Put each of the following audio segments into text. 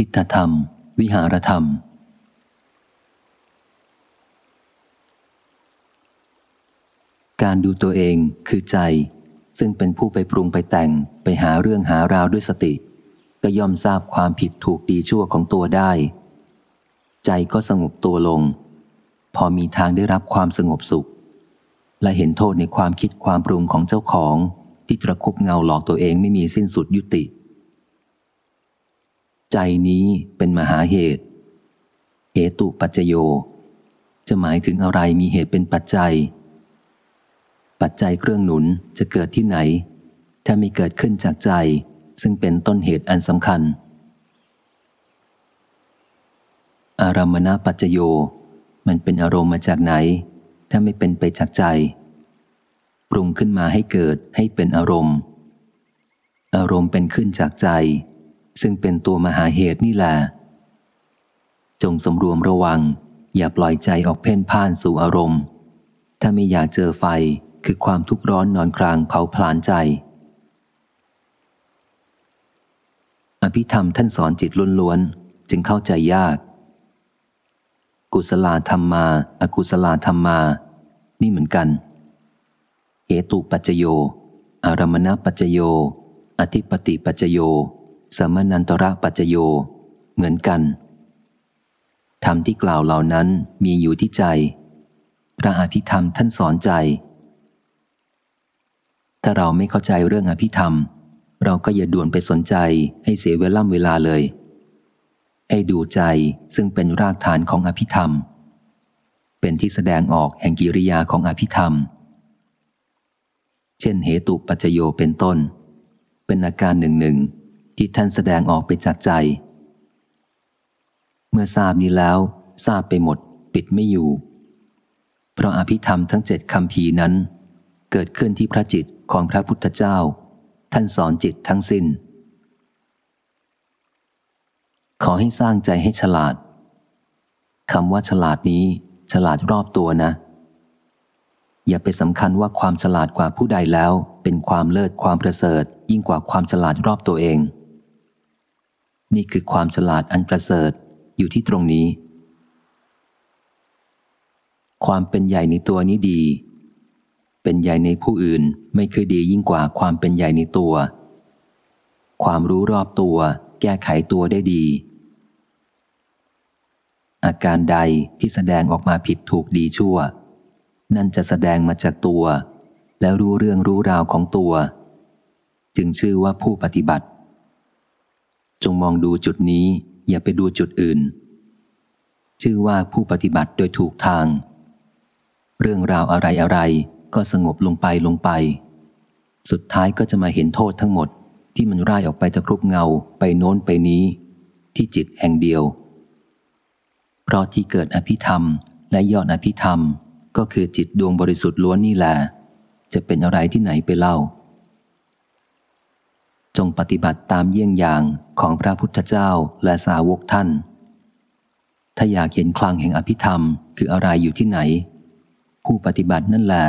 ทิฏฐธรรม วิหารธรรม การดูตัวเองคือใจ ซึ่งเป็นผู้ไปปรุงไปแต่งไปหาเรื่องหาราวด้วยสติ ก็ย่อมทราบความผิดถูกดีชั่วของตัวได้ ใจก็สงบตัวลง พอมีทางได้รับความสงบสุข และเห็นโทษในความคิดความปรุงของเจ้าของที่ตระคุบเงาหลอกตัวเองไม่มีสิ้นสุดยุติ ใจนี้เป็นมหาเหตุ เหตุปัจจโย จะหมายถึงอะไรมีเหตุเป็นปัจจัย ปัจจัยเครื่องหนุนจะเกิดที่ไหน ถ้าไม่เกิดขึ้นจากใจ ซึ่งเป็นต้นเหตุอันสำคัญ อารามณปัจจโย มันเป็นอารมณ์มาจากไหน ถ้าไม่เป็นไปจากใจ ปรุงขึ้นมาให้เกิดให้เป็นอารมณ์ อารมณ์เป็นขึ้นจากใจ ซึ่งเป็นตัวมหาเหตุนี่แหละจงสมรวมระวัง อย่าปล่อยใจออกเพ่นพ่านสู่อารมณ์ ถ้าไม่อยากเจอไฟคือความทุกข์ร้อนนอนกลางเผาพลานใจ อภิธรรมท่านสอนจิตล้วนๆ จึงเข้าใจยาก กุศลธรรมมา อกุศลธรรมมา นี่เหมือนกัน เหตุปัจจโย อารมณปัจจโย อธิปติปัจจโย สมนันตระปัจโย เหมือนกันธรรมที่กล่าวเหล่านั้นมีอยู่ที่ใจ พระอภิธรรมท่านสอนใจ ถ้าเราไม่เข้าใจเรื่องอภิธรรม เราก็อย่าด่วนไปสนใจให้เสียเวล่ำเวลาเลย ให้ดูใจซึ่งเป็นรากฐานของอภิธรรม เป็นที่แสดงออกแห่งกิริยาของอภิธรรม เช่นเหตุปัจโยเป็นต้น เป็นอาการหนึ่งหนึ่ง ที่ท่านแสดงออกไปจากใจ เมื่อทราบนี้แล้ว ทราบไปหมด ปิดไม่อยู่ เพราะอภิธรรมทั้งเจ็ดคำพีนั้น เกิดขึ้นที่พระจิตของพระพุทธเจ้า ท่านสอนจิตทั้งสิน้น ขอให้สร้างใจให้ฉลาดคำว่าฉลาดนี้ ฉลาดรอบตัวนะ อย่าไปสำคัญว่าความฉลาดกว่าผู้ใดแล้ว เป็นความเลิศความประเสริฐ ยิ่งกว่าความฉลาดรอบตัวเอง นี่คือความฉลาดอันประเสริฐอยู่ที่ตรงนี้ ความเป็นใหญ่ในตัวนี้ดี เป็นใหญ่ในผู้อื่นไม่เคยดียิ่งกว่าความเป็นใหญ่ในตัว ความรู้รอบตัว แก้ไขตัวได้ดี อาการใดที่แสดงออกมาผิดถูกดีชั่ว นั่นจะแสดงมาจากตัว แล้วรู้เรื่องรู้ราวของตัว จึงชื่อว่าผู้ปฏิบัติ จงมองดูจุดนี้ อย่าไปดูจุดอื่น ชื่อว่าผู้ปฏิบัติโดยถูกทาง เรื่องราวอะไรอะไรก็สงบลงไปลงไป สุดท้ายก็จะมาเห็นโทษทั้งหมดที่มันร่ายออกไปตะครุบเงาไปโน้นไปนี้ ที่จิตแห่งเดียว เพราะที่เกิดอภิธรรมและยอดอภิธรรม ก็คือจิตดวงบริสุทธิ์ล้วนนี่แหละจะเป็นอะไรที่ไหนไปเล่า จงปฏิบัติตามเยี่ยงอย่างของพระพุทธเจ้าและสาวกท่าน ถ้าอยากเห็นคลังแห่งอภิธรรมคืออะไรอยู่ที่ไหน ผู้ปฏิบัตินั่นแหละ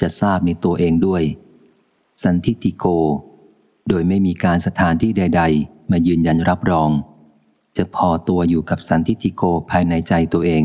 จะทราบในตัวเองด้วย สันทิติโก โดยไม่มีการสถานที่ใด ๆ มายืนยันรับรอง จะพอตัวอยู่กับสันทิติโกภายในใจตัวเอง